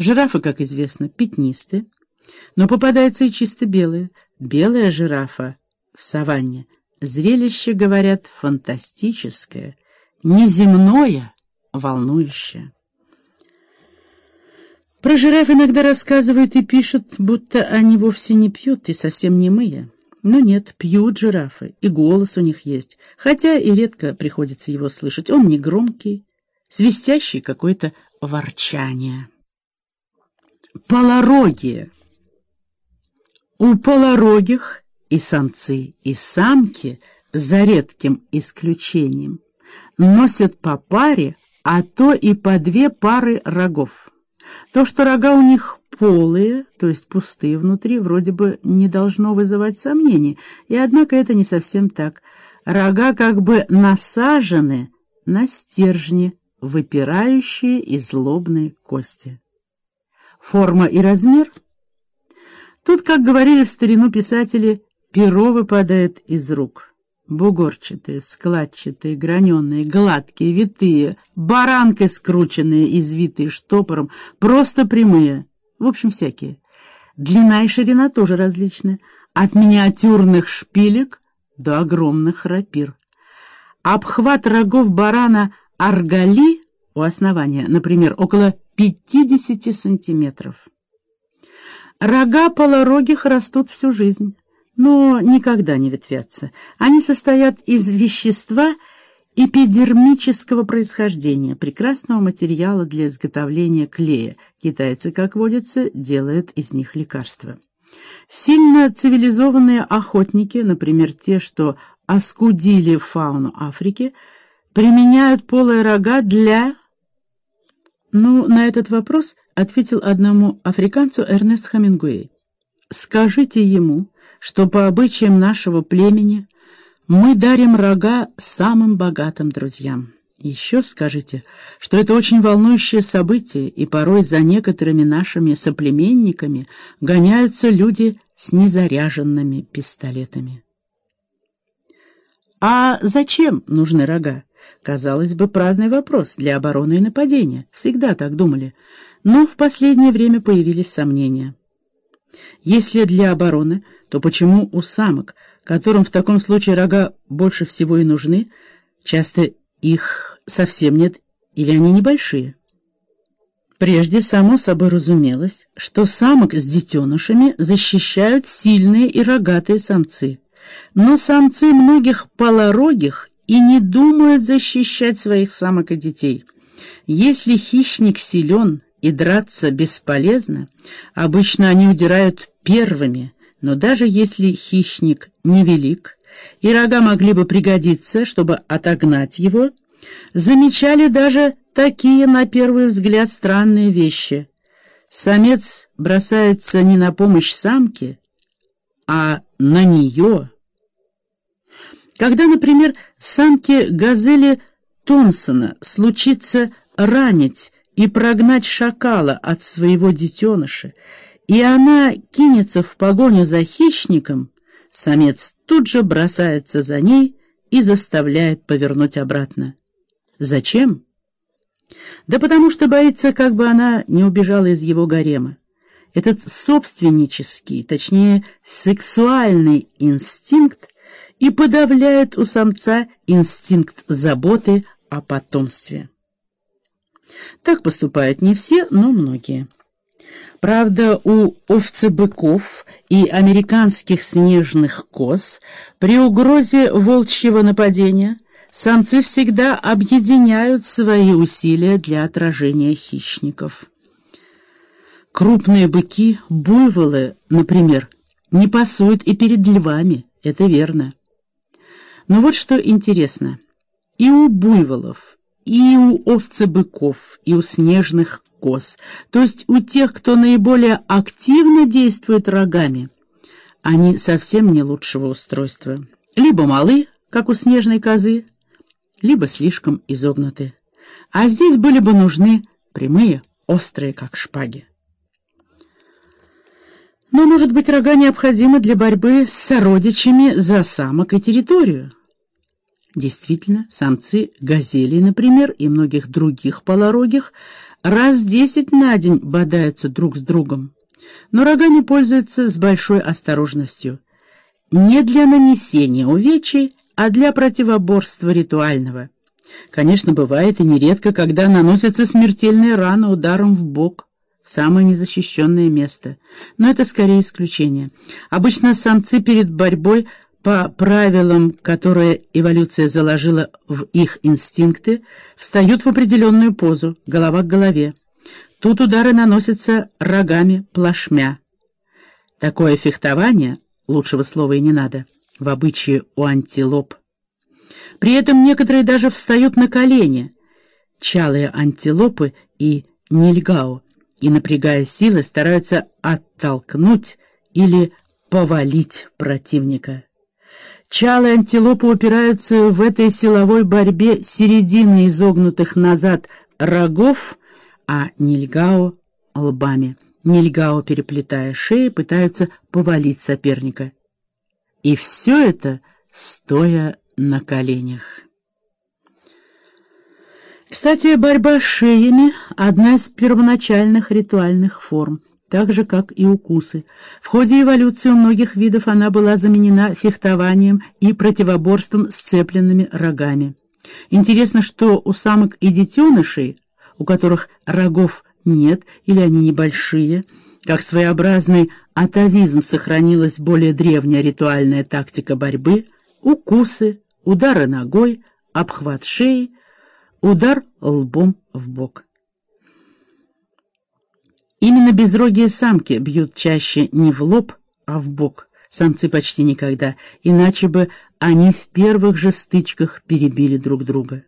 Жирафы, как известно, пятнисты, но попадаются и чисто белые. Белая жирафа в саванне — зрелище, говорят, фантастическое, неземное, волнующее. Про жираф иногда рассказывают и пишут, будто они вовсе не пьют и совсем не мые. Но нет, пьют жирафы, и голос у них есть, хотя и редко приходится его слышать. Он не громкий, свистящий какое-то ворчание. Полорогие. У полорогих и самцы, и самки, за редким исключением, носят по паре, а то и по две пары рогов. То, что рога у них полые, то есть пустые внутри, вроде бы не должно вызывать сомнений, и однако это не совсем так. Рога как бы насажены на стержни, выпирающие из злобной кости. Форма и размер? Тут, как говорили в старину писатели, перо выпадает из рук. Бугорчатые, складчатые, граненые, гладкие, витые, баранкой скрученные, извитые штопором, просто прямые. В общем, всякие. Длина и ширина тоже различны. От миниатюрных шпилек до огромных рапир. Обхват рогов барана аргали у основания, например, около 50 сантиметров. Рога полорогих растут всю жизнь но никогда не ветвятся. Они состоят из вещества эпидермического происхождения, прекрасного материала для изготовления клея. Китайцы, как водится, делают из них лекарства. Сильно цивилизованные охотники, например, те, что оскудили фауну Африки, применяют полые рога для... Ну, на этот вопрос ответил одному африканцу Эрнест Хамингуэй. «Скажите ему, что по обычаям нашего племени мы дарим рога самым богатым друзьям. Еще скажите, что это очень волнующее событие, и порой за некоторыми нашими соплеменниками гоняются люди с незаряженными пистолетами. А зачем нужны рога? Казалось бы, праздный вопрос для обороны и нападения. Всегда так думали. Но в последнее время появились сомнения. Если для обороны, то почему у самок, которым в таком случае рога больше всего и нужны, часто их совсем нет или они небольшие? Прежде само собой разумелось, что самок с детенышами защищают сильные и рогатые самцы. Но самцы многих полорогих и не думают защищать своих самок и детей. Если хищник силен и драться бесполезно, обычно они удирают первыми, но даже если хищник невелик, и рога могли бы пригодиться, чтобы отогнать его, замечали даже такие, на первый взгляд, странные вещи. Самец бросается не на помощь самке, а на нее. Когда, например, самке газели Томпсона случится ранить и прогнать шакала от своего детеныша, и она кинется в погоню за хищником, самец тут же бросается за ней и заставляет повернуть обратно. Зачем? Да потому что боится, как бы она не убежала из его гарема. Этот собственнический, точнее, сексуальный инстинкт и подавляет у самца инстинкт заботы о потомстве. Так поступают не все, но многие. Правда, у овцебыков и американских снежных коз при угрозе волчьего нападения самцы всегда объединяют свои усилия для отражения хищников. Крупные быки, буйволы, например, не пасуют и перед львами, это верно. Но вот что интересно. И у буйволов, и у овцебыков, и у снежных коз, то есть у тех, кто наиболее активно действует рогами. Они совсем не лучшего устройства. Либо малы, как у снежной козы, либо слишком изогнуты. А здесь были бы нужны прямые, острые, как шпаги. Но, может быть, рога необходимы для борьбы с сородичами за самок и территорию. Действительно, самцы газелей, например, и многих других полорогих раз десять на день бодаются друг с другом. Но рогами пользуются с большой осторожностью. Не для нанесения увечий, а для противоборства ритуального. Конечно, бывает и нередко, когда наносятся смертельные раны ударом в бок, в самое незащищенное место. Но это скорее исключение. Обычно самцы перед борьбой по правилам, которые эволюция заложила в их инстинкты, встают в определенную позу, голова к голове. Тут удары наносятся рогами плашмя. Такое фехтование, лучшего слова и не надо, в обычае у антилоп. При этом некоторые даже встают на колени, чалые антилопы и нильгао, и, напрягая силы, стараются оттолкнуть или повалить противника. Чалы антилопы упираются в этой силовой борьбе середины изогнутых назад рогов, а нильгао — лбами. Нильгао, переплетая шеи, пытаются повалить соперника. И все это стоя на коленях. Кстати, борьба с шеями — одна из первоначальных ритуальных форм так же, как и укусы. В ходе эволюции у многих видов она была заменена фехтованием и противоборством с цепленными рогами. Интересно, что у самок и детенышей, у которых рогов нет или они небольшие, как своеобразный атовизм сохранилась более древняя ритуальная тактика борьбы, укусы, удары ногой, обхват шеи, удар лбом в бок. Именно безрогие самки бьют чаще не в лоб, а в бок. Самцы почти никогда, иначе бы они в первых же стычках перебили друг друга.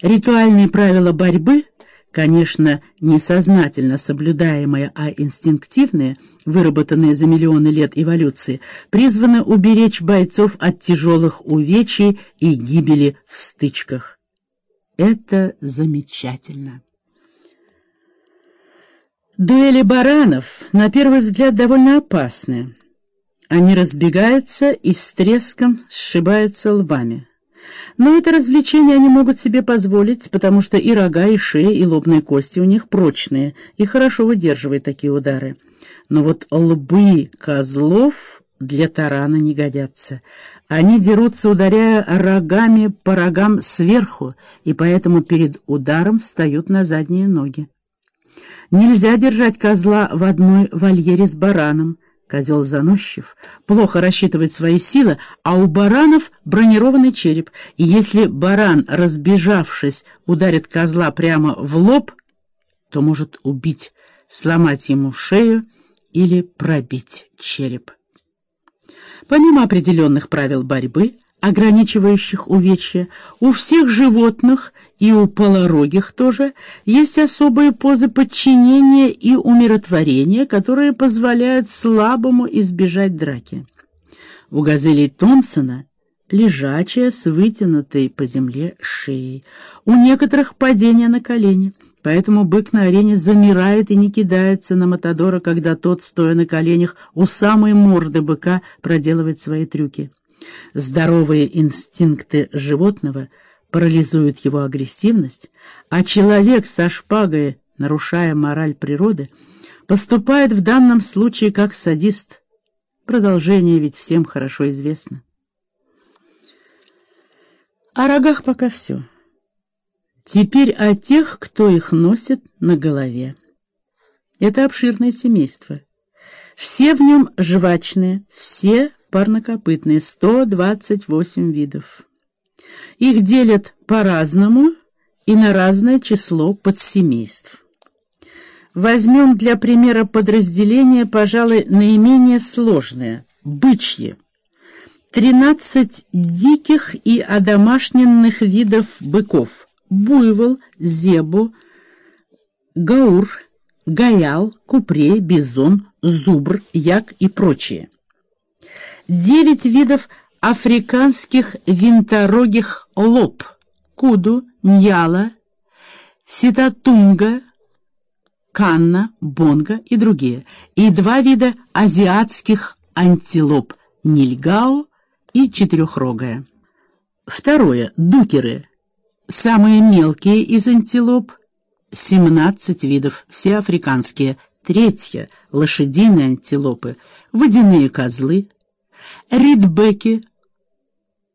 Ритуальные правила борьбы, конечно, не сознательно соблюдаемые, а инстинктивные, выработанные за миллионы лет эволюции, призваны уберечь бойцов от тяжелых увечий и гибели в стычках. Это замечательно. Дуэли баранов, на первый взгляд, довольно опасны. Они разбегаются и с треском сшибаются лбами. Но это развлечение они могут себе позволить, потому что и рога, и шея, и лобные кости у них прочные и хорошо выдерживают такие удары. Но вот лбы козлов для тарана не годятся. Они дерутся, ударяя рогами по рогам сверху, и поэтому перед ударом встают на задние ноги. Нельзя держать козла в одной вольере с бараном. Козел заносчив, плохо рассчитывает свои силы, а у баранов бронированный череп, и если баран, разбежавшись, ударит козла прямо в лоб, то может убить, сломать ему шею или пробить череп. Помимо определенных правил борьбы, ограничивающих увечья, у всех животных и у полорогих тоже есть особые позы подчинения и умиротворения, которые позволяют слабому избежать драки. У газелей Томпсона лежачая с вытянутой по земле шеей, у некоторых падение на колени, поэтому бык на арене замирает и не кидается на Матадора, когда тот, стоя на коленях, у самой морды быка проделывает свои трюки. Здоровые инстинкты животного — парализует его агрессивность, а человек со шпагой, нарушая мораль природы, поступает в данном случае как садист. Продолжение ведь всем хорошо известно. О рогах пока все. Теперь о тех, кто их носит на голове. Это обширное семейство. Все в нем жвачные, все парнокопытные, 128 видов. Их делят по-разному и на разное число подсемейств. Возьмем для примера подразделение, пожалуй, наименее сложное — бычье. Тринадцать диких и одомашненных видов быков — буйвол, зебу, гаур, гаял, купрей, бизон, зубр, як и прочие. Девять видов африканских винторогих лоб, куду, ньяла, ситатунга, канна, бонга и другие, и два вида азиатских антилоп, нильгао и четырехрогая. Второе. Дукеры. Самые мелкие из антилоп, 17 видов, все африканские. Третье — лошадиные антилопы, водяные козлы, ридбеки —